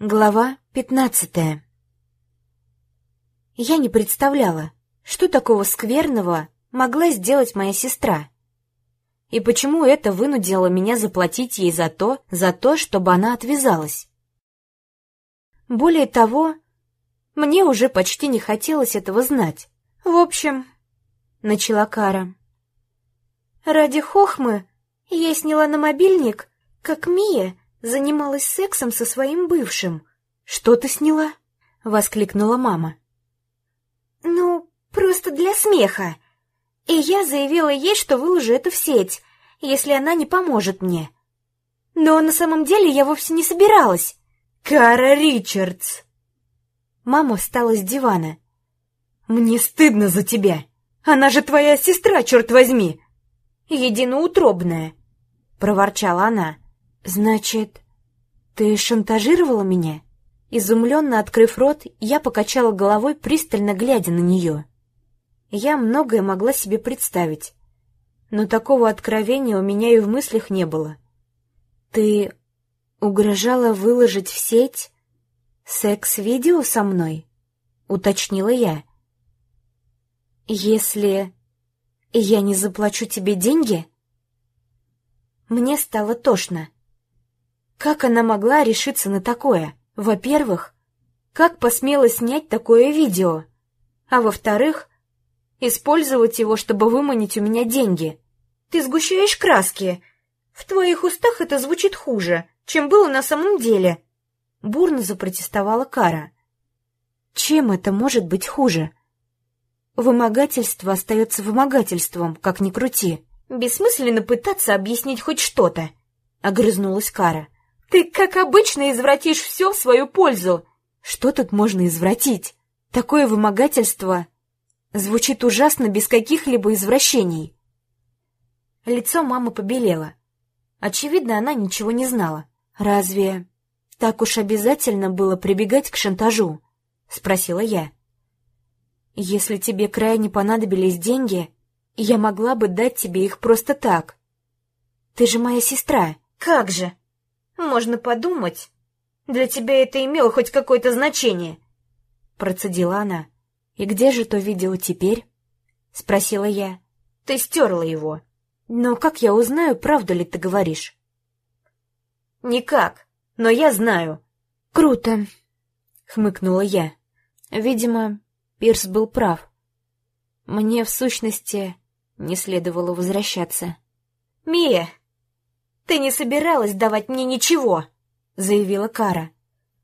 Глава пятнадцатая Я не представляла, что такого скверного могла сделать моя сестра. И почему это вынудило меня заплатить ей за то, за то, чтобы она отвязалась. Более того, мне уже почти не хотелось этого знать. В общем, начала Кара. Ради хохмы я сняла на мобильник, как Мия занималась сексом со своим бывшим. Что ты сняла? воскликнула мама. Ну, просто для смеха. И я заявила ей, что выложу это в сеть, если она не поможет мне. Но на самом деле я вовсе не собиралась. Кара Ричардс. Мама встала с дивана. Мне стыдно за тебя. Она же твоя сестра, черт возьми. Единоутробная, проворчала она. «Значит, ты шантажировала меня?» Изумленно открыв рот, я покачала головой, пристально глядя на нее. Я многое могла себе представить, но такого откровения у меня и в мыслях не было. «Ты угрожала выложить в сеть секс-видео со мной?» — уточнила я. «Если я не заплачу тебе деньги?» Мне стало тошно. Как она могла решиться на такое? Во-первых, как посмела снять такое видео? А во-вторых, использовать его, чтобы выманить у меня деньги. Ты сгущаешь краски. В твоих устах это звучит хуже, чем было на самом деле. Бурно запротестовала Кара. Чем это может быть хуже? Вымогательство остается вымогательством, как ни крути. Бессмысленно пытаться объяснить хоть что-то, — огрызнулась Кара. Ты, как обычно, извратишь все в свою пользу. Что тут можно извратить? Такое вымогательство звучит ужасно без каких-либо извращений. Лицо мамы побелело. Очевидно, она ничего не знала. Разве так уж обязательно было прибегать к шантажу? Спросила я. Если тебе крайне понадобились деньги, я могла бы дать тебе их просто так. Ты же моя сестра. Как же? Можно подумать, для тебя это имело хоть какое-то значение. Процедила она. И где же то видео теперь? Спросила я. Ты стерла его. Но как я узнаю, правду ли ты говоришь? Никак, но я знаю. Круто, хмыкнула я. Видимо, Пирс был прав. Мне, в сущности, не следовало возвращаться. «Мия, ты не собиралась давать мне ничего», — заявила Кара.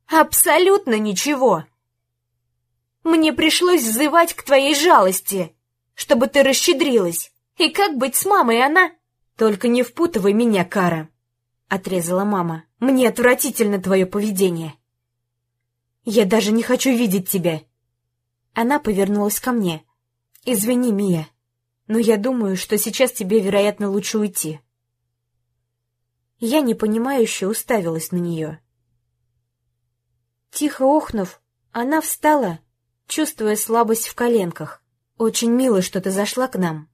«Абсолютно ничего. Мне пришлось взывать к твоей жалости, чтобы ты расщедрилась. И как быть с мамой, она...» «Только не впутывай меня, Кара», — отрезала мама. «Мне отвратительно твое поведение. Я даже не хочу видеть тебя». Она повернулась ко мне. «Извини, Мия, но я думаю, что сейчас тебе, вероятно, лучше уйти». Я непонимающе уставилась на нее. Тихо охнув, она встала, чувствуя слабость в коленках. «Очень мило, что ты зашла к нам.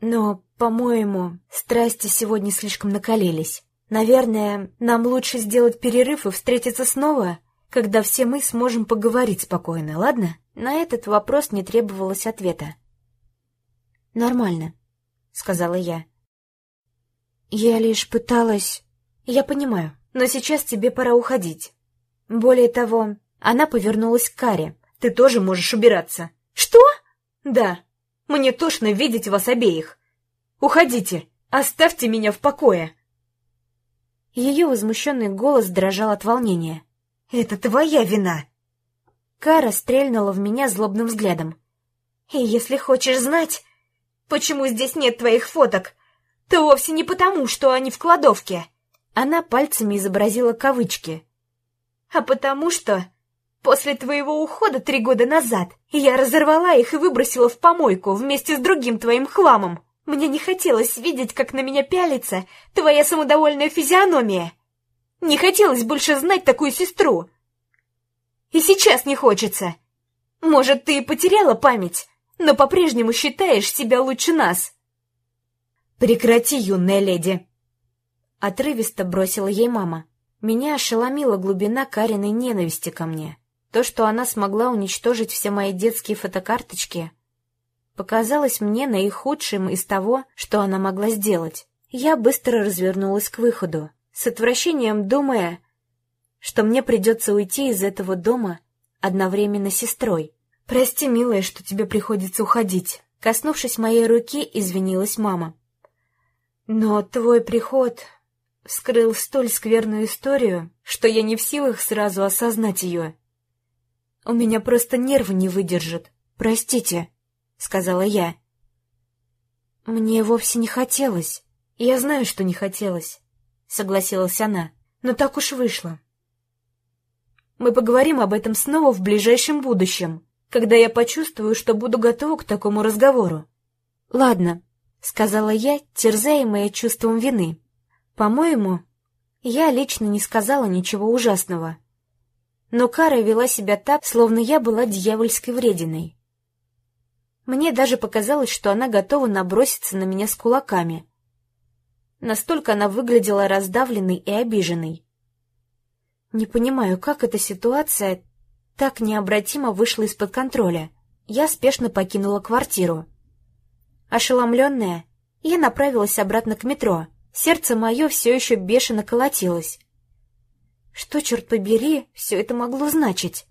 Но, по-моему, страсти сегодня слишком накалились. Наверное, нам лучше сделать перерыв и встретиться снова, когда все мы сможем поговорить спокойно, ладно?» На этот вопрос не требовалось ответа. «Нормально», — сказала я. «Я лишь пыталась...» «Я понимаю, но сейчас тебе пора уходить. Более того, она повернулась к Каре. Ты тоже можешь убираться». «Что?» «Да. Мне тошно видеть вас обеих. Уходите, оставьте меня в покое». Ее возмущенный голос дрожал от волнения. «Это твоя вина!» Кара стрельнула в меня злобным взглядом. «И если хочешь знать, почему здесь нет твоих фоток, то вовсе не потому, что они в кладовке». Она пальцами изобразила кавычки. «А потому что после твоего ухода три года назад я разорвала их и выбросила в помойку вместе с другим твоим хламом. Мне не хотелось видеть, как на меня пялится твоя самодовольная физиономия. Не хотелось больше знать такую сестру. И сейчас не хочется. Может, ты и потеряла память, но по-прежнему считаешь себя лучше нас». «Прекрати, юная леди!» Отрывисто бросила ей мама. Меня ошеломила глубина Кариной ненависти ко мне. То, что она смогла уничтожить все мои детские фотокарточки, показалось мне наихудшим из того, что она могла сделать. Я быстро развернулась к выходу, с отвращением думая, что мне придется уйти из этого дома одновременно с сестрой. «Прости, милая, что тебе приходится уходить», — коснувшись моей руки, извинилась мама. «Но твой приход вскрыл столь скверную историю, что я не в силах сразу осознать ее. У меня просто нервы не выдержат. Простите», — сказала я. «Мне вовсе не хотелось. Я знаю, что не хотелось», — согласилась она. «Но так уж вышло. Мы поговорим об этом снова в ближайшем будущем, когда я почувствую, что буду готова к такому разговору». «Ладно», — сказала я, терзаемая чувством вины. «По-моему, я лично не сказала ничего ужасного. Но Кара вела себя так, словно я была дьявольской врединой. Мне даже показалось, что она готова наброситься на меня с кулаками. Настолько она выглядела раздавленной и обиженной. Не понимаю, как эта ситуация так необратимо вышла из-под контроля. Я спешно покинула квартиру. Ошеломленная, я направилась обратно к метро. Сердце мое все еще бешено колотилось. Что, черт побери, все это могло значить?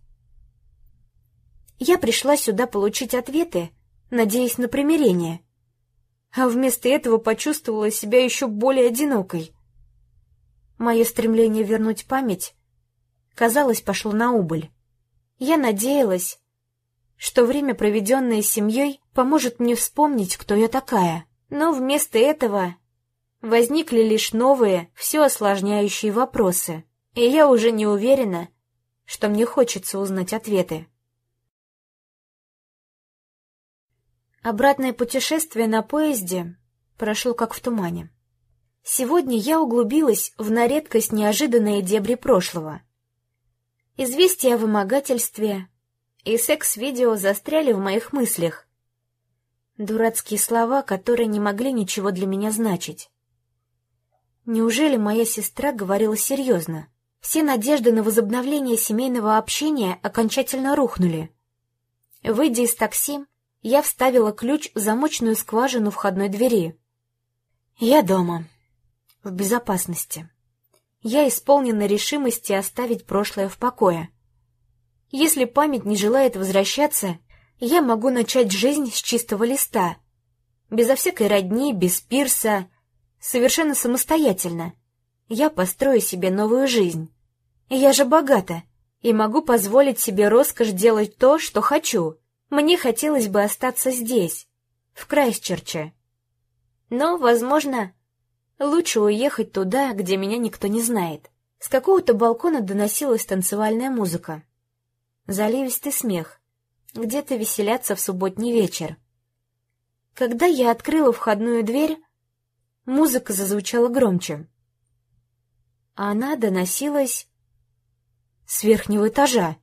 Я пришла сюда получить ответы, надеясь на примирение. А вместо этого почувствовала себя еще более одинокой. Мое стремление вернуть память, казалось, пошло на убыль. Я надеялась, что время, проведенное с семьей, поможет мне вспомнить, кто я такая. Но вместо этого возникли лишь новые, все осложняющие вопросы, и я уже не уверена, что мне хочется узнать ответы. Обратное путешествие на поезде прошло как в тумане. Сегодня я углубилась в на редкость неожиданные дебри прошлого. Известия о вымогательстве и секс-видео застряли в моих мыслях. Дурацкие слова, которые не могли ничего для меня значить. Неужели моя сестра говорила серьезно? Все надежды на возобновление семейного общения окончательно рухнули. Выйдя из такси, я вставила ключ в замочную скважину входной двери. Я дома. В безопасности. Я исполнена решимости оставить прошлое в покое. Если память не желает возвращаться, я могу начать жизнь с чистого листа. Безо всякой родни, без пирса, совершенно самостоятельно. Я построю себе новую жизнь. Я же богата и могу позволить себе роскошь делать то, что хочу. Мне хотелось бы остаться здесь, в Крайсчерче. Но, возможно, лучше уехать туда, где меня никто не знает. С какого-то балкона доносилась танцевальная музыка. Заливистый смех. Где-то веселятся в субботний вечер. Когда я открыла входную дверь, музыка зазвучала громче. Она доносилась с верхнего этажа.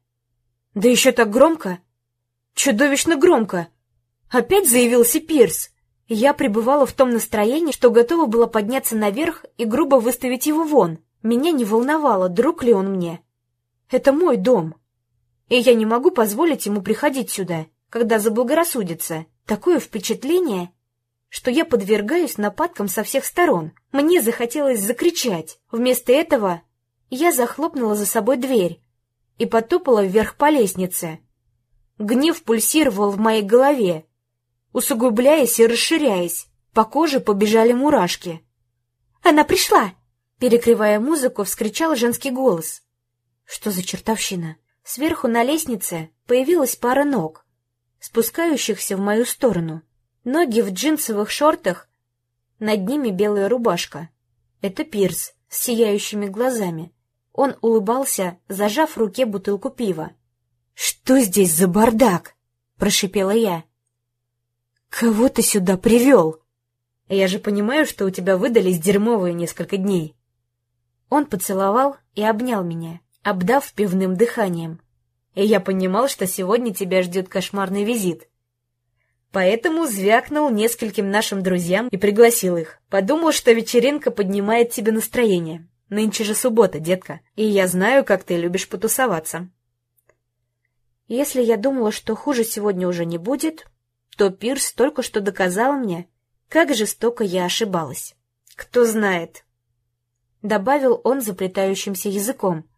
Да еще так громко, Чудовищно громко. Опять заявился Пирс. Я пребывала в том настроении, что готова была подняться наверх и грубо выставить его вон. Меня не волновало, друг ли он мне. Это мой дом. И я не могу позволить ему приходить сюда, когда заблагорассудится. Такое впечатление, что я подвергаюсь нападкам со всех сторон. Мне захотелось закричать. Вместо этого я захлопнула за собой дверь и потопала вверх по лестнице. Гнев пульсировал в моей голове, усугубляясь и расширяясь. По коже побежали мурашки. «Она пришла!» Перекрывая музыку, вскричал женский голос. Что за чертовщина? Сверху на лестнице появилась пара ног, спускающихся в мою сторону. Ноги в джинсовых шортах, над ними белая рубашка. Это Пирс с сияющими глазами. Он улыбался, зажав в руке бутылку пива. «Что здесь за бардак?» — прошипела я. «Кого ты сюда привел?» «Я же понимаю, что у тебя выдались дерьмовые несколько дней». Он поцеловал и обнял меня, обдав пивным дыханием. И я понимал, что сегодня тебя ждет кошмарный визит. Поэтому звякнул нескольким нашим друзьям и пригласил их. Подумал, что вечеринка поднимает тебе настроение. Нынче же суббота, детка, и я знаю, как ты любишь потусоваться. Если я думала, что хуже сегодня уже не будет, то Пирс только что доказал мне, как жестоко я ошибалась. Кто знает, — добавил он заплетающимся языком.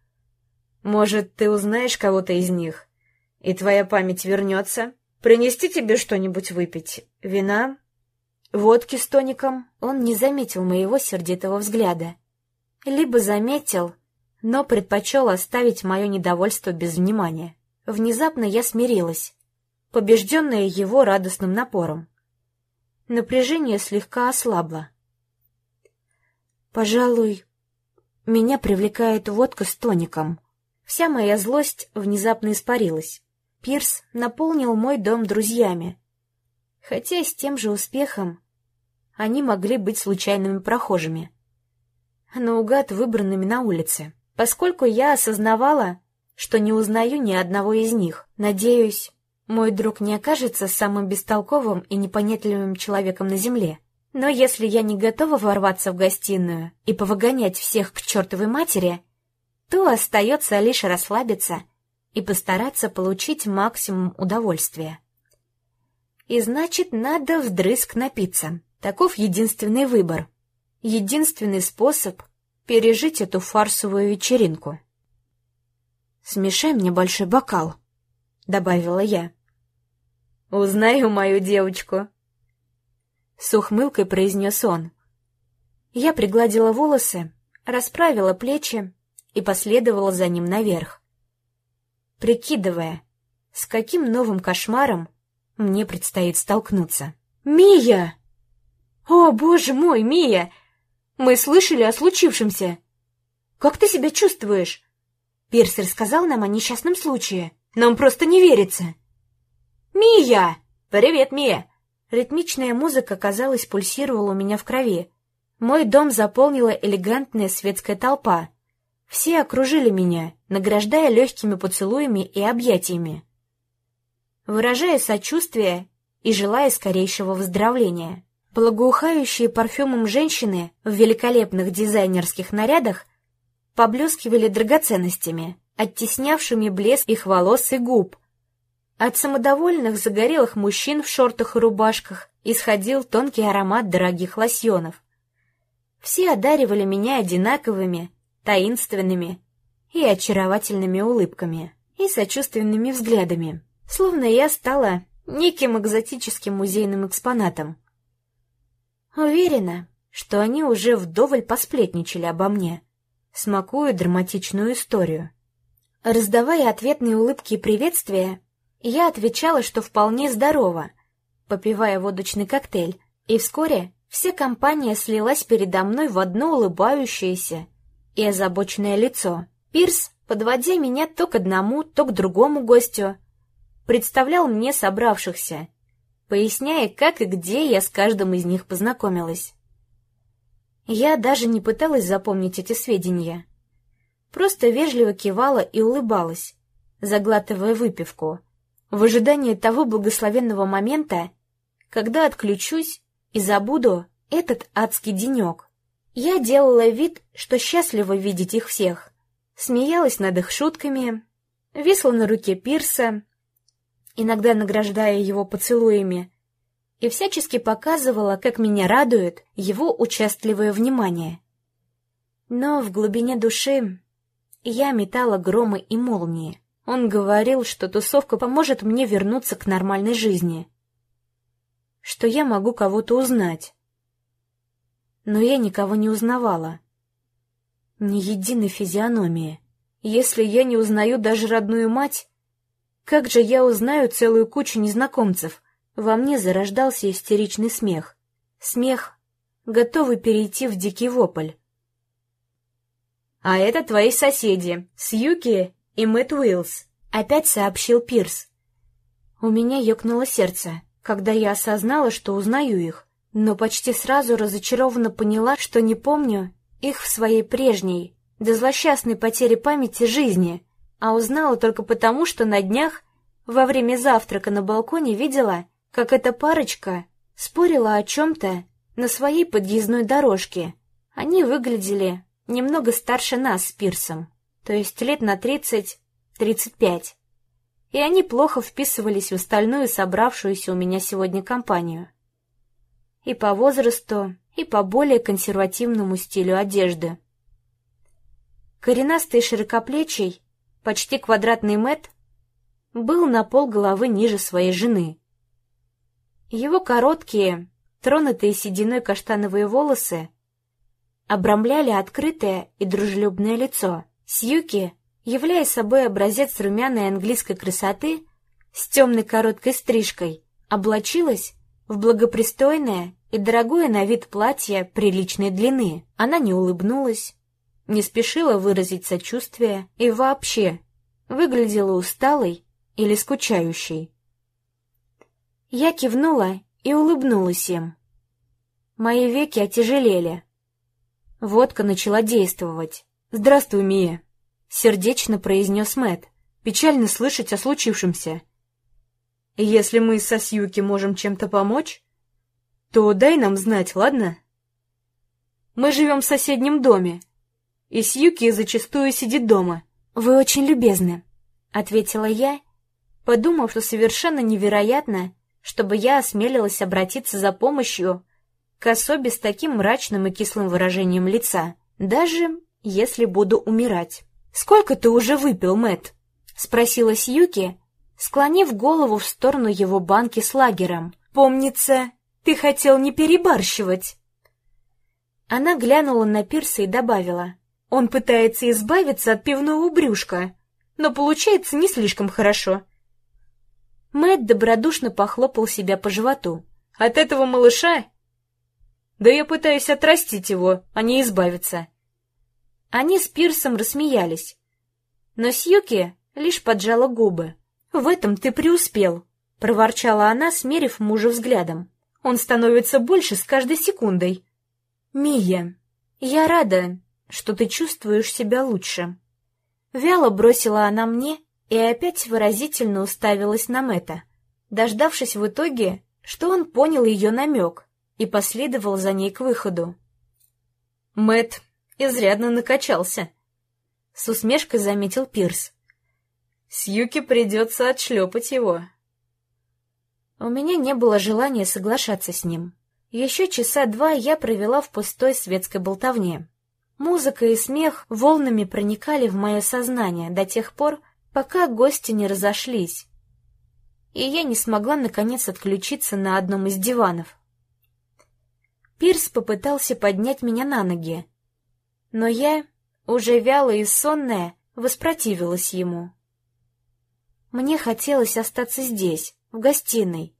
Может, ты узнаешь кого-то из них, и твоя память вернется? Принести тебе что-нибудь выпить? Вина? Водки с тоником? Он не заметил моего сердитого взгляда либо заметил, но предпочел оставить мое недовольство без внимания. Внезапно я смирилась, побежденная его радостным напором. Напряжение слегка ослабло. Пожалуй, меня привлекает водка с тоником. Вся моя злость внезапно испарилась. Пирс наполнил мой дом друзьями. Хотя с тем же успехом они могли быть случайными прохожими наугад выбранными на улице, поскольку я осознавала, что не узнаю ни одного из них. Надеюсь, мой друг не окажется самым бестолковым и непонятливым человеком на земле. Но если я не готова ворваться в гостиную и повыгонять всех к чертовой матери, то остается лишь расслабиться и постараться получить максимум удовольствия. И значит, надо вдрызг напиться. Таков единственный выбор — единственный способ пережить эту фарсовую вечеринку. «Смешай мне большой бокал», — добавила я. «Узнаю мою девочку», — с ухмылкой произнес он. Я пригладила волосы, расправила плечи и последовала за ним наверх, прикидывая, с каким новым кошмаром мне предстоит столкнуться. «Мия!» «О, боже мой, Мия! Мы слышали о случившемся. Как ты себя чувствуешь? Пирс рассказал нам о несчастном случае. Нам просто не верится. Мия! Привет, Мия! Ритмичная музыка, казалось, пульсировала у меня в крови. Мой дом заполнила элегантная светская толпа. Все окружили меня, награждая легкими поцелуями и объятиями. Выражая сочувствие и желая скорейшего выздоровления. Благоухающие парфюмом женщины в великолепных дизайнерских нарядах поблескивали драгоценностями, оттеснявшими блеск их волос и губ. От самодовольных загорелых мужчин в шортах и рубашках исходил тонкий аромат дорогих лосьонов. Все одаривали меня одинаковыми, таинственными и очаровательными улыбками и сочувственными взглядами, словно я стала неким экзотическим музейным экспонатом. Уверена, что они уже вдоволь посплетничали обо мне, смакуя драматичную историю. Раздавая ответные улыбки и приветствия, я отвечала, что вполне здорова, попивая водочный коктейль, и вскоре вся компания слилась передо мной в одно улыбающееся и озабоченное лицо. Пирс, подводя меня то к одному, то к другому гостю, представлял мне собравшихся поясняя, как и где я с каждым из них познакомилась. Я даже не пыталась запомнить эти сведения. Просто вежливо кивала и улыбалась, заглатывая выпивку, в ожидании того благословенного момента, когда отключусь и забуду этот адский денек. Я делала вид, что счастлива видеть их всех, смеялась над их шутками, висла на руке Пирса, иногда награждая его поцелуями, и всячески показывала, как меня радует его участливое внимание. Но в глубине души я метала громы и молнии. Он говорил, что тусовка поможет мне вернуться к нормальной жизни, что я могу кого-то узнать. Но я никого не узнавала. Ни единой физиономии. Если я не узнаю даже родную мать, как же я узнаю целую кучу незнакомцев? Во мне зарождался истеричный смех. Смех, готовый перейти в дикий вопль. «А это твои соседи, Сьюки и Мэтт Уиллс», — опять сообщил Пирс. У меня ёкнуло сердце, когда я осознала, что узнаю их, но почти сразу разочарованно поняла, что не помню их в своей прежней, до злосчастной потери памяти жизни — а узнала только потому, что на днях во время завтрака на балконе видела, как эта парочка спорила о чем-то на своей подъездной дорожке. Они выглядели немного старше нас с Пирсом, то есть лет на тридцать-тридцать пять. И они плохо вписывались в остальную собравшуюся у меня сегодня компанию. И по возрасту, и по более консервативному стилю одежды. Коренастый широкоплечий, почти квадратный Мэт был на пол головы ниже своей жены. Его короткие, тронутые сединой каштановые волосы обрамляли открытое и дружелюбное лицо. Сьюки, являя собой образец румяной английской красоты, с темной короткой стрижкой, облачилась в благопристойное и дорогое на вид платье приличной длины. Она не улыбнулась, не спешила выразить сочувствие и вообще выглядела усталой или скучающей. Я кивнула и улыбнулась им. Мои веки отяжелели. Водка начала действовать. «Здравствуй, Мия», — сердечно произнес Мэт. «Печально слышать о случившемся. Если мы со Сьюки можем чем-то помочь, то дай нам знать, ладно? Мы живем в соседнем доме, и Сьюки зачастую сидит дома. Вы очень любезны, — ответила я, подумав, что совершенно невероятно, чтобы я осмелилась обратиться за помощью к особе с таким мрачным и кислым выражением лица, даже если буду умирать. «Сколько ты уже выпил, Мэт? спросила Сьюки, склонив голову в сторону его банки с лагером. «Помнится, ты хотел не перебарщивать». Она глянула на Пирса и добавила. «Он пытается избавиться от пивного брюшка, но получается не слишком хорошо». Мэт добродушно похлопал себя по животу. «От этого малыша да я пытаюсь отрастить его, а не избавиться. Они с Пирсом рассмеялись. Но Сьюки лишь поджала губы. «В этом ты преуспел», — проворчала она, смерив мужа взглядом. «Он становится больше с каждой секундой». «Мия, я рада, что ты чувствуешь себя лучше». Вяло бросила она мне и опять выразительно уставилась на Мэтта, дождавшись в итоге, что он понял ее намек и последовал за ней к выходу. Мэт изрядно накачался. С усмешкой заметил Пирс. Сьюки придется отшлепать его. У меня не было желания соглашаться с ним. Еще часа два я провела в пустой светской болтовне. Музыка и смех волнами проникали в мое сознание до тех пор, пока гости не разошлись, и я не смогла наконец отключиться на одном из диванов. Пирс попытался поднять меня на ноги, но я, уже вялая и сонная, воспротивилась ему. Мне хотелось остаться здесь, в гостиной,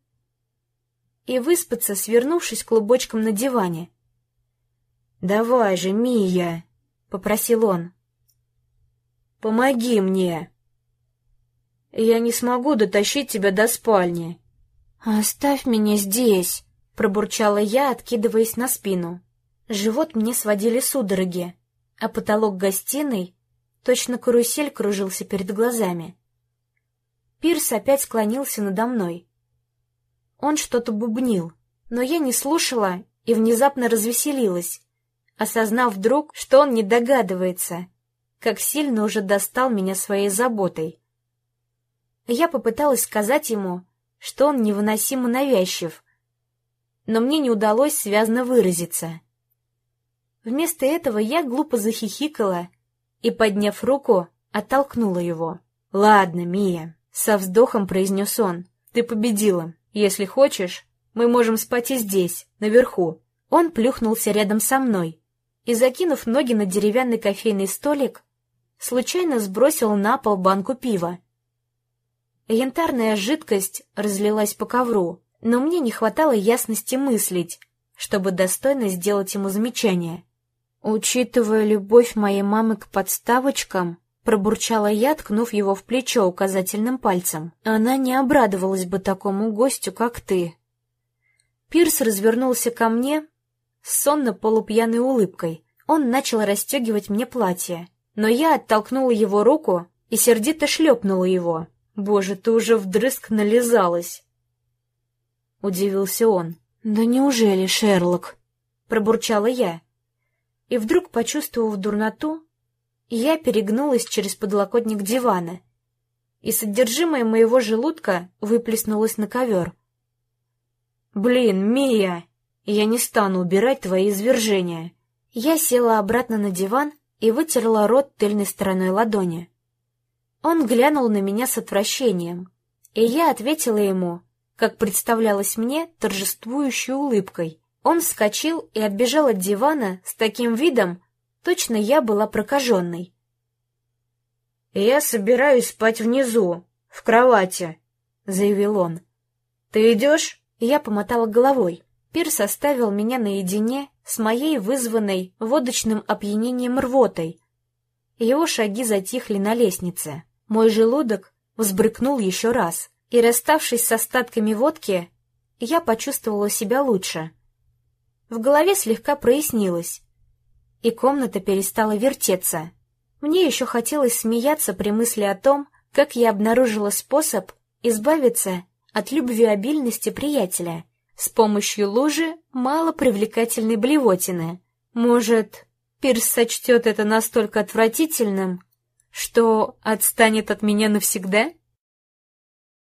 и выспаться, свернувшись клубочком на диване. «Давай же, Мия!» — попросил он. «Помоги мне!» «Я не смогу дотащить тебя до спальни». «Оставь меня здесь!» Пробурчала я, откидываясь на спину. Живот мне сводили судороги, а потолок гостиной, точно карусель, кружился перед глазами. Пирс опять склонился надо мной. Он что-то бубнил, но я не слушала и внезапно развеселилась, осознав вдруг, что он не догадывается, как сильно уже достал меня своей заботой. Я попыталась сказать ему, что он невыносимо навязчив, но мне не удалось связно выразиться. Вместо этого я глупо захихикала и, подняв руку, оттолкнула его. «Ладно, Мия», — со вздохом произнес он, — «ты победила. Если хочешь, мы можем спать и здесь, наверху». Он плюхнулся рядом со мной и, закинув ноги на деревянный кофейный столик, случайно сбросил на пол банку пива. Янтарная жидкость разлилась по ковру, но мне не хватало ясности мыслить, чтобы достойно сделать ему замечание. Учитывая любовь моей мамы к подставочкам, пробурчала я, ткнув его в плечо указательным пальцем. Она не обрадовалась бы такому гостю, как ты. Пирс развернулся ко мне с сонно-полупьяной улыбкой. Он начал расстегивать мне платье, но я оттолкнула его руку и сердито шлепнула его. «Боже, ты уже вдрызг нализалась!» удивился он. «Да неужели, Шерлок?» — пробурчала я. и вдруг, почувствовав дурноту, я перегнулась через подлокотник дивана, и содержимое моего желудка выплеснулось на ковер. «Блин, Мия, я не стану убирать твои извержения!» Я села обратно на диван и вытерла рот тыльной стороной ладони. Он глянул на меня с отвращением, и я ответила ему, как представлялось мне, торжествующей улыбкой. Он вскочил и отбежал от дивана с таким видом, точно я была прокаженной. «Я собираюсь спать внизу, в кровати», — заявил он. «Ты идешь?» Я помотала головой. Пирс оставил меня наедине с моей вызванной водочным опьянением рвотой. Его шаги затихли на лестнице. Мой желудок взбрыкнул еще раз, и, расставшись с остатками водки, я почувствовала себя лучше. В голове слегка прояснилось, и комната перестала вертеться. Мне еще хотелось смеяться при мысли о том, как я обнаружила способ избавиться от любвеобильности приятеля с помощью лужи малопривлекательной блевотины. Может, Пирс сочтет это настолько отвратительным, что отстанет от меня навсегда?